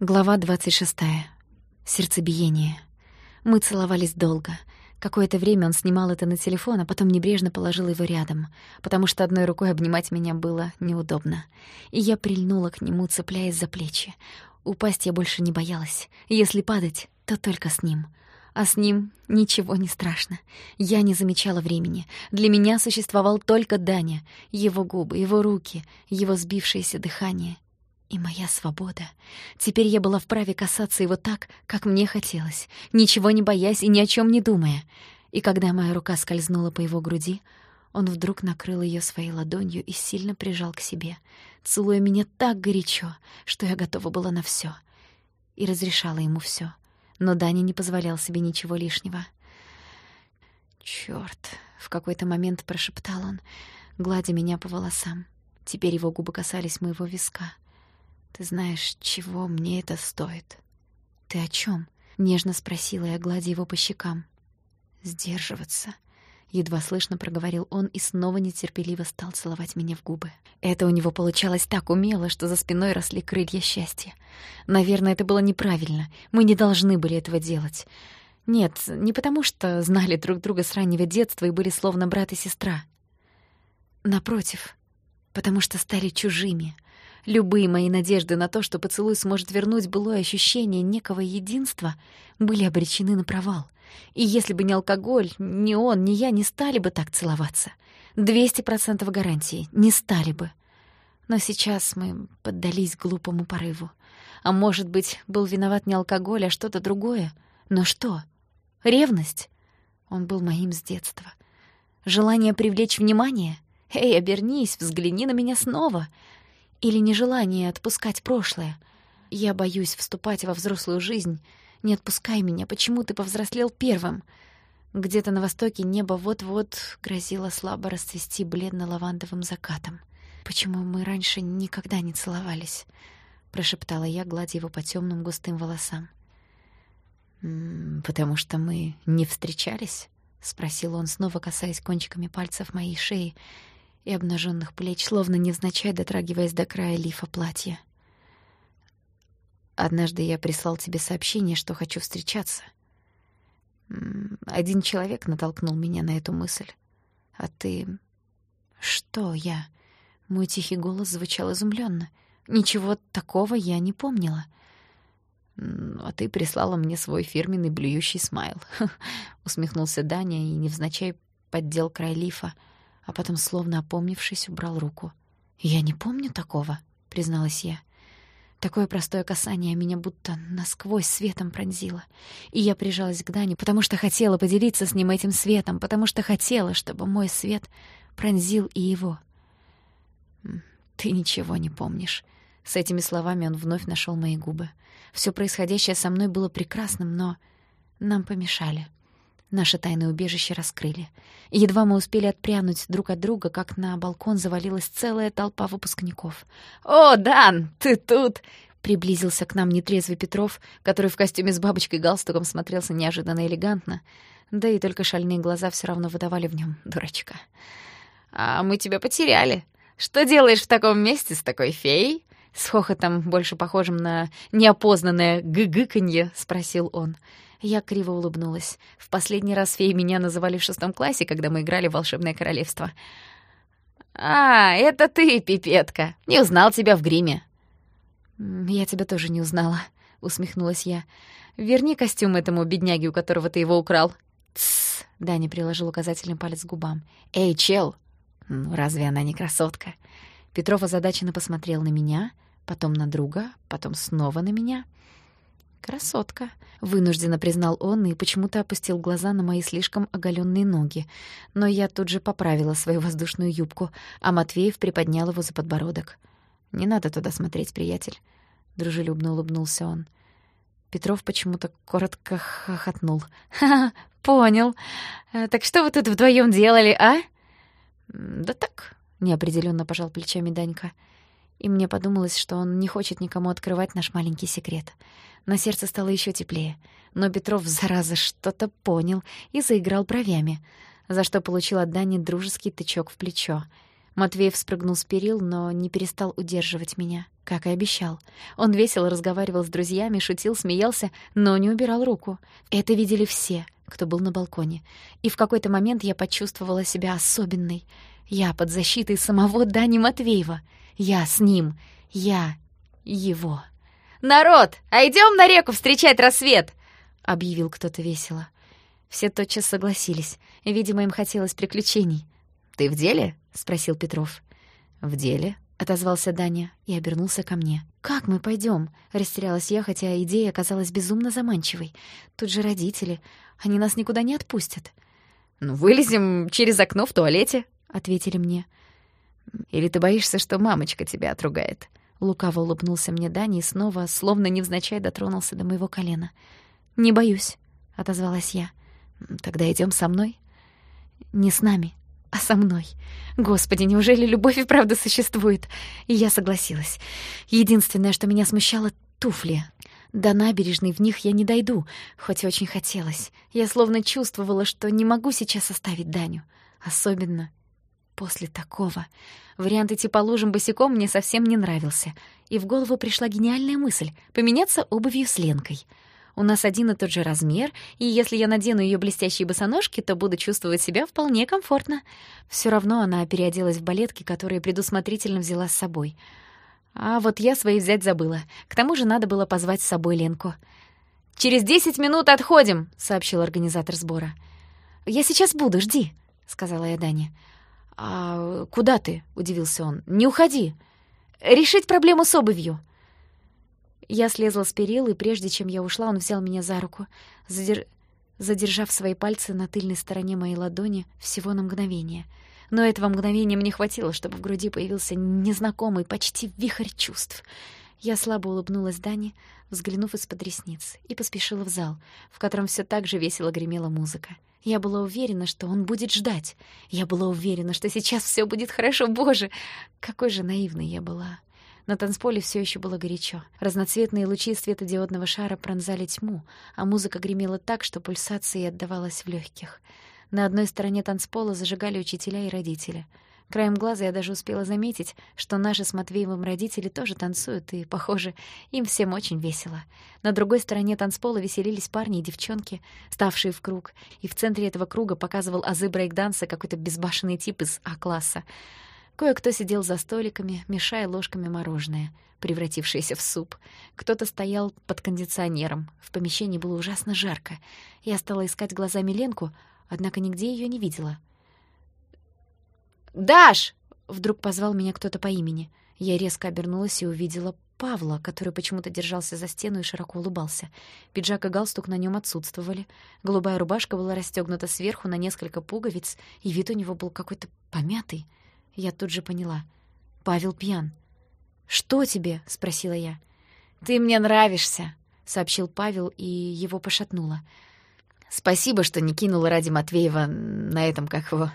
Глава 26. Сердцебиение. Мы целовались долго. Какое-то время он снимал это на телефон, а потом небрежно положил его рядом, потому что одной рукой обнимать меня было неудобно. И я прильнула к нему, цепляясь за плечи. Упасть я больше не боялась. Если падать, то только с ним. А с ним ничего не страшно. Я не замечала времени. Для меня существовал только Даня, его губы, его руки, его сбившееся дыхание — и моя свобода. Теперь я была вправе касаться его так, как мне хотелось, ничего не боясь и ни о чем не думая. И когда моя рука скользнула по его груди, он вдруг накрыл ее своей ладонью и сильно прижал к себе, целуя меня так горячо, что я готова была на все, И разрешала ему все, Но Даня не позволял себе ничего лишнего. «Чёрт!» — в какой-то момент прошептал он, гладя меня по волосам. Теперь его губы касались моего виска — ты знаешь, чего мне это стоит? Ты о чем? Нежно спросила я, гладя его по щекам. Сдерживаться. Едва слышно проговорил он и снова нетерпеливо стал целовать меня в губы. Это у него получалось так умело, что за спиной росли крылья счастья. Наверное, это было неправильно. Мы не должны были этого делать. Нет, не потому что знали друг друга с раннего детства и были словно брат и сестра. Напротив, потому что стали чужими — Любые мои надежды на то, что поцелуй сможет вернуть былое ощущение некого единства, были обречены на провал. И если бы не алкоголь, ни он, ни я не стали бы так целоваться. Двести процентов гарантии, не стали бы. Но сейчас мы поддались глупому порыву. А может быть, был виноват не алкоголь, а что-то другое? Но что? Ревность? Он был моим с детства. Желание привлечь внимание? Эй, обернись, взгляни на меня снова. Или нежелание отпускать прошлое. Я боюсь вступать во взрослую жизнь. Не отпускай меня, почему ты повзрослел первым? Где-то на востоке небо вот-вот грозило слабо расцвести бледно-лавандовым закатом. «Почему мы раньше никогда не целовались?» — прошептала я, гладя его по темным густым волосам. «Потому что мы не встречались?» — спросил он, снова касаясь кончиками пальцев моей шеи и обнаженных плеч, словно невзначай дотрагиваясь до края лифа платья. Однажды я прислал тебе сообщение, что хочу встречаться. Один человек натолкнул меня на эту мысль. А ты... Что я? Мой тихий голос звучал изумленно. Ничего такого я не помнила. А ты прислала мне свой фирменный блюющий смайл. Усмехнулся Даня и невзначай поддел край лифа — а потом, словно опомнившись, убрал руку. «Я не помню такого», — призналась я. Такое простое касание меня будто насквозь светом пронзило. И я прижалась к Дане, потому что хотела поделиться с ним этим светом, потому что хотела, чтобы мой свет пронзил и его. «Ты ничего не помнишь». С этими словами он вновь нашел мои губы. Все происходящее со мной было прекрасным, но нам помешали. Наше тайное убежище раскрыли. Едва мы успели отпрянуть друг от друга, как на балкон завалилась целая толпа выпускников. «О, Дан, ты тут!» Приблизился к нам нетрезвый Петров, который в костюме с бабочкой галстуком смотрелся неожиданно элегантно, да и только шальные глаза все равно выдавали в нем дурачка. «А мы тебя потеряли. Что делаешь в таком месте с такой феей?» С хохотом, больше похожим на неопознанное гыгыканье, спросил он. Я криво улыбнулась. В последний раз феи меня называли в шестом классе, когда мы играли в «Волшебное королевство». «А, это ты, пипетка! Не узнал тебя в гриме!» «Я тебя тоже не узнала», — усмехнулась я. «Верни костюм этому бедняге, у которого ты его украл». «Тссс!» — Даня приложил указательный палец к губам. «Эй, чел! Ну, разве она не красотка?» Петров озадаченно посмотрел на меня, потом на друга, потом снова на меня — «Красотка», — вынужденно признал он и почему-то опустил глаза на мои слишком оголенные ноги. Но я тут же поправила свою воздушную юбку, а Матвеев приподнял его за подбородок. «Не надо туда смотреть, приятель», — дружелюбно улыбнулся он. Петров почему-то коротко хохотнул. «Ха, понял. Э, так что вы тут вдвоем делали, а?» «Да так», — неопределенно пожал плечами Данька. И мне подумалось, что он не хочет никому открывать наш маленький секрет. На сердце стало еще теплее. Но Петров, зараза, что-то понял и заиграл бровями, за что получил от Дани дружеский тычок в плечо. Матвеев спрыгнул с перил, но не перестал удерживать меня, как и обещал. Он весело разговаривал с друзьями, шутил, смеялся, но не убирал руку. Это видели все, кто был на балконе. И в какой-то момент я почувствовала себя особенной. Я под защитой самого Дани Матвеева. Я с ним. Я его. «Народ, а идем на реку встречать рассвет!» — объявил кто-то весело. Все тотчас согласились. Видимо, им хотелось приключений. «Ты в деле?» — спросил Петров. «В деле», — отозвался Даня и обернулся ко мне. «Как мы пойдем? растерялась я, хотя идея оказалась безумно заманчивой. Тут же родители. Они нас никуда не отпустят. «Ну, вылезем через окно в туалете», — ответили мне. «Или ты боишься, что мамочка тебя отругает?» Лукаво улыбнулся мне Даня и снова, словно невзначай, дотронулся до моего колена. «Не боюсь», — отозвалась я. «Тогда идем со мной?» «Не с нами, а со мной. Господи, неужели любовь и правда существует?» И я согласилась. Единственное, что меня смущало — туфли. До набережной в них я не дойду, хоть очень хотелось. Я словно чувствовала, что не могу сейчас оставить Даню. Особенно после такого. Вариант идти по лужам босиком мне совсем не нравился. И в голову пришла гениальная мысль — поменяться обувью с Ленкой. У нас один и тот же размер, и если я надену ее блестящие босоножки, то буду чувствовать себя вполне комфортно. Все равно она переоделась в балетки, которые предусмотрительно взяла с собой. А вот я свои взять забыла. К тому же надо было позвать с собой Ленку. «Через десять минут отходим», — сообщил организатор сбора. «Я сейчас буду, жди», — сказала я Дане. «А куда ты?» — удивился он. «Не уходи. Решить проблему с обувью». Я слезла с перил, и прежде чем я ушла, он взял меня за руку, задер... задержав свои пальцы на тыльной стороне моей ладони всего на мгновение. Но этого мгновения мне хватило, чтобы в груди появился незнакомый, почти вихрь чувств. Я слабо улыбнулась Дане, взглянув из-под ресниц, и поспешила в зал, в котором все так же весело гремела музыка. Я была уверена, что он будет ждать. Я была уверена, что сейчас все будет хорошо. Боже, какой же наивной я была. На танцполе все еще было горячо. Разноцветные лучи светодиодного шара пронзали тьму, а музыка гремела так, что пульсации отдавалась в легких. На одной стороне танцпола зажигали учителя и родители — Краем глаза я даже успела заметить, что наши с Матвеевым родители тоже танцуют, и, похоже, им всем очень весело. На другой стороне танцпола веселились парни и девчонки, ставшие в круг, и в центре этого круга показывал азы брейкданса какой-то безбашенный тип из А-класса. Кое-кто сидел за столиками, мешая ложками мороженое, превратившееся в суп. Кто-то стоял под кондиционером. В помещении было ужасно жарко. Я стала искать глазами Ленку, однако нигде ее не видела — «Даш!» — вдруг позвал меня кто-то по имени. Я резко обернулась и увидела Павла, который почему-то держался за стену и широко улыбался. Пиджак и галстук на нем отсутствовали. Голубая рубашка была расстегнута сверху на несколько пуговиц, и вид у него был какой-то помятый. Я тут же поняла. Павел пьян. «Что тебе?» — спросила я. «Ты мне нравишься», — сообщил Павел, и его пошатнуло. «Спасибо, что не кинула ради Матвеева на этом, как его,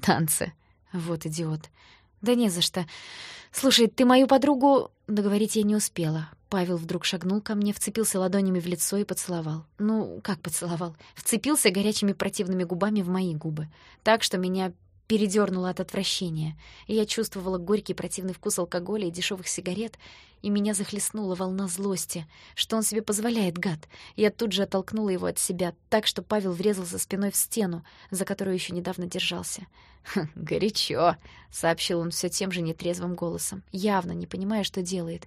танце». Вот идиот. Да не за что. Слушай, ты мою подругу... Договорить я не успела. Павел вдруг шагнул ко мне, вцепился ладонями в лицо и поцеловал. Ну, как поцеловал? Вцепился горячими противными губами в мои губы. Так, что меня передёрнуло от отвращения. Я чувствовала горький противный вкус алкоголя и дешевых сигарет, и меня захлестнула волна злости, что он себе позволяет, гад. Я тут же оттолкнула его от себя, так что Павел врезался спиной в стену, за которую еще недавно держался. «Хм, «Горячо», — сообщил он все тем же нетрезвым голосом, явно не понимая, что делает.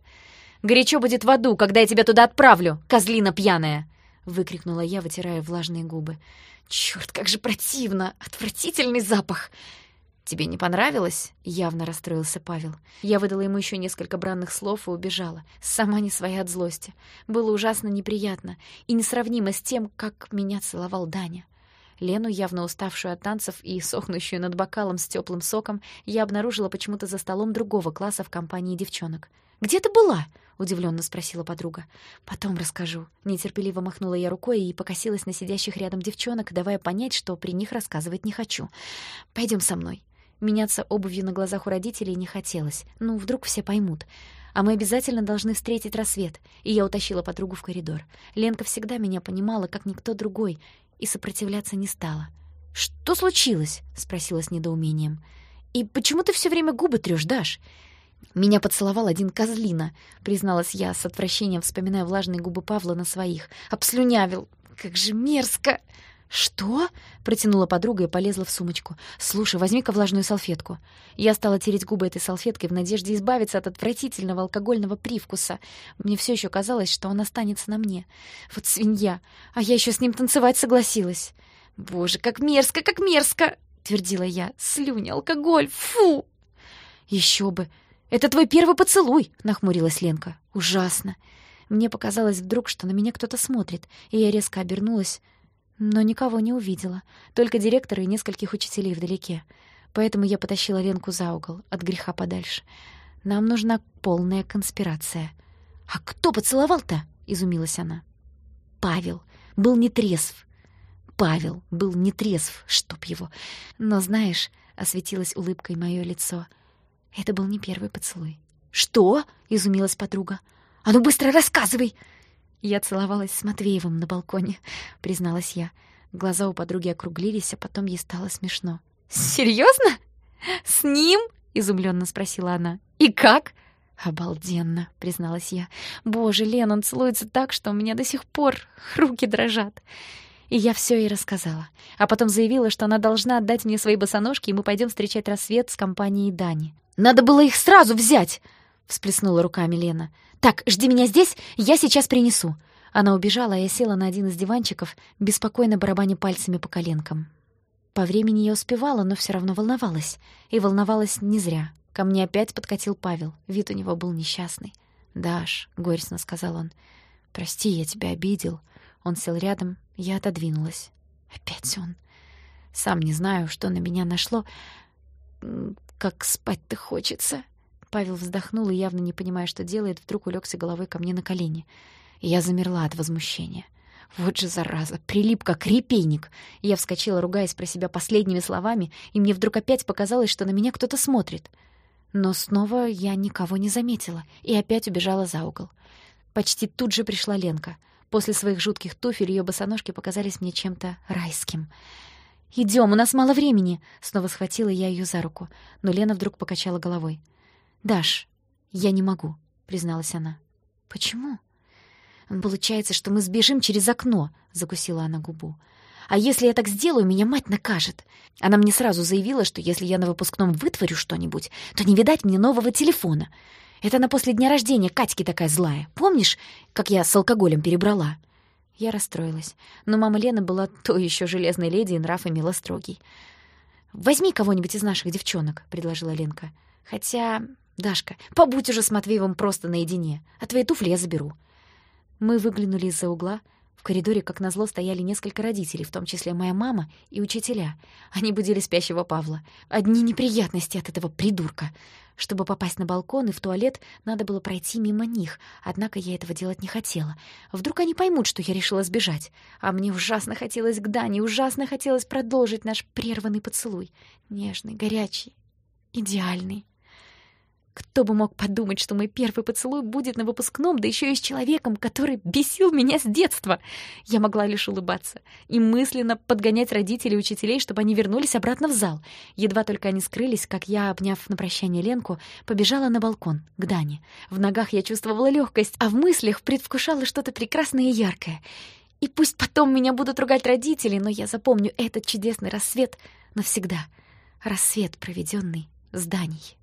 «Горячо будет в аду, когда я тебя туда отправлю, козлина пьяная!» — выкрикнула я, вытирая влажные губы. «Чёрт, как же противно! Отвратительный запах!» «Тебе не понравилось?» — явно расстроился Павел. Я выдала ему еще несколько бранных слов и убежала, сама не своя от злости. Было ужасно неприятно и несравнимо с тем, как меня целовал Даня. Лену, явно уставшую от танцев и сохнущую над бокалом с теплым соком, я обнаружила почему-то за столом другого класса в компании девчонок. «Где ты была?» — удивленно спросила подруга. «Потом расскажу». Нетерпеливо махнула я рукой и покосилась на сидящих рядом девчонок, давая понять, что при них рассказывать не хочу. Пойдем со мной. Меняться обувью на глазах у родителей не хотелось. Ну, вдруг все поймут. А мы обязательно должны встретить рассвет. И я утащила подругу в коридор. Ленка всегда меня понимала, как никто другой, и сопротивляться не стала. «Что случилось?» — спросила с недоумением. И почему ты все время губы трёшь, Даш?» «Меня поцеловал один козлина», — призналась я, с отвращением вспоминая влажные губы Павла на своих. «Обслюнявил! Как же мерзко!» «Что?» — протянула подруга и полезла в сумочку. «Слушай, возьми-ка влажную салфетку». Я стала тереть губы этой салфеткой в надежде избавиться от отвратительного алкогольного привкуса. Мне все еще казалось, что он останется на мне. Вот свинья! А я еще с ним танцевать согласилась. «Боже, как мерзко, как мерзко!» — твердила я. «Слюни, алкоголь, фу!» «Еще бы! Это твой первый поцелуй!» — нахмурилась Ленка. «Ужасно!» Мне показалось вдруг, что на меня кто-то смотрит, и я резко обернулась — но никого не увидела, только директора и нескольких учителей вдалеке. Поэтому я потащила Ленку за угол, от греха подальше. Нам нужна полная конспирация. «А кто поцеловал-то?» — изумилась она. «Павел. Был нетрезв. Павел был нетрезв, чтоб его. Но знаешь, — осветилось улыбкой мое лицо, — это был не первый поцелуй. «Что?» — изумилась подруга. «А ну быстро рассказывай!» «Я целовалась с Матвеевым на балконе», — призналась я. Глаза у подруги округлились, а потом ей стало смешно. «Серьезно? С ним?» — изумленно спросила она. «И как?» «Обалденно», — призналась я. «Боже, Лен, он целуется так, что у меня до сих пор руки дрожат». И я все ей рассказала. А потом заявила, что она должна отдать мне свои босоножки, и мы пойдем встречать рассвет с компанией Дани. «Надо было их сразу взять!» — всплеснула руками Лена. «Так, жди меня здесь, я сейчас принесу». Она убежала, а я села на один из диванчиков, беспокойно барабаня пальцами по коленкам. По времени я успевала, но все равно волновалась. И волновалась не зря. Ко мне опять подкатил Павел. Вид у него был несчастный. «Даш», — горестно сказал он, — «прости, я тебя обидел». Он сел рядом, я отодвинулась. Опять он. Сам не знаю, что на меня нашло. Как спать-то хочется. Павел вздохнул и, явно не понимая, что делает, вдруг улегся головой ко мне на колени. Я замерла от возмущения. Вот же зараза, прилип как репейник. Я вскочила, ругаясь про себя последними словами, и мне вдруг опять показалось, что на меня кто-то смотрит. Но снова я никого не заметила и опять убежала за угол. Почти тут же пришла Ленка. После своих жутких туфель ее босоножки показались мне чем-то райским. «Идем, у нас мало времени!» Снова схватила я ее за руку, но Лена вдруг покачала головой. «Даш, я не могу», — призналась она. «Почему?» «Получается, что мы сбежим через окно», — закусила она губу. «А если я так сделаю, меня мать накажет. Она мне сразу заявила, что если я на выпускном вытворю что-нибудь, то не видать мне нового телефона. Это она после дня рождения Катьки такая злая. Помнишь, как я с алкоголем перебрала?» Я расстроилась, но мама Лены была то еще железной леди и нрав имела строгий. «Возьми кого-нибудь из наших девчонок», — предложила Ленка. «Хотя «Дашка, побудь уже с Матвеевым просто наедине, а твои туфли я заберу». Мы выглянули из-за угла. В коридоре, как назло, стояли несколько родителей, в том числе моя мама и учителя. Они будили спящего Павла. Одни неприятности от этого придурка. Чтобы попасть на балкон и в туалет, надо было пройти мимо них, однако я этого делать не хотела. Вдруг они поймут, что я решила сбежать. А мне ужасно хотелось к Дане, ужасно хотелось продолжить наш прерванный поцелуй. Нежный, горячий, идеальный. Кто бы мог подумать, что мой первый поцелуй будет на выпускном, да еще и с человеком, который бесил меня с детства. Я могла лишь улыбаться и мысленно подгонять родителей и учителей, чтобы они вернулись обратно в зал. Едва только они скрылись, как я, обняв на прощание Ленку, побежала на балкон, к Дане. В ногах я чувствовала легкость, а в мыслях предвкушала что-то прекрасное и яркое. И пусть потом меня будут ругать родители, но я запомню этот чудесный рассвет навсегда. Рассвет, проведенный с Даней.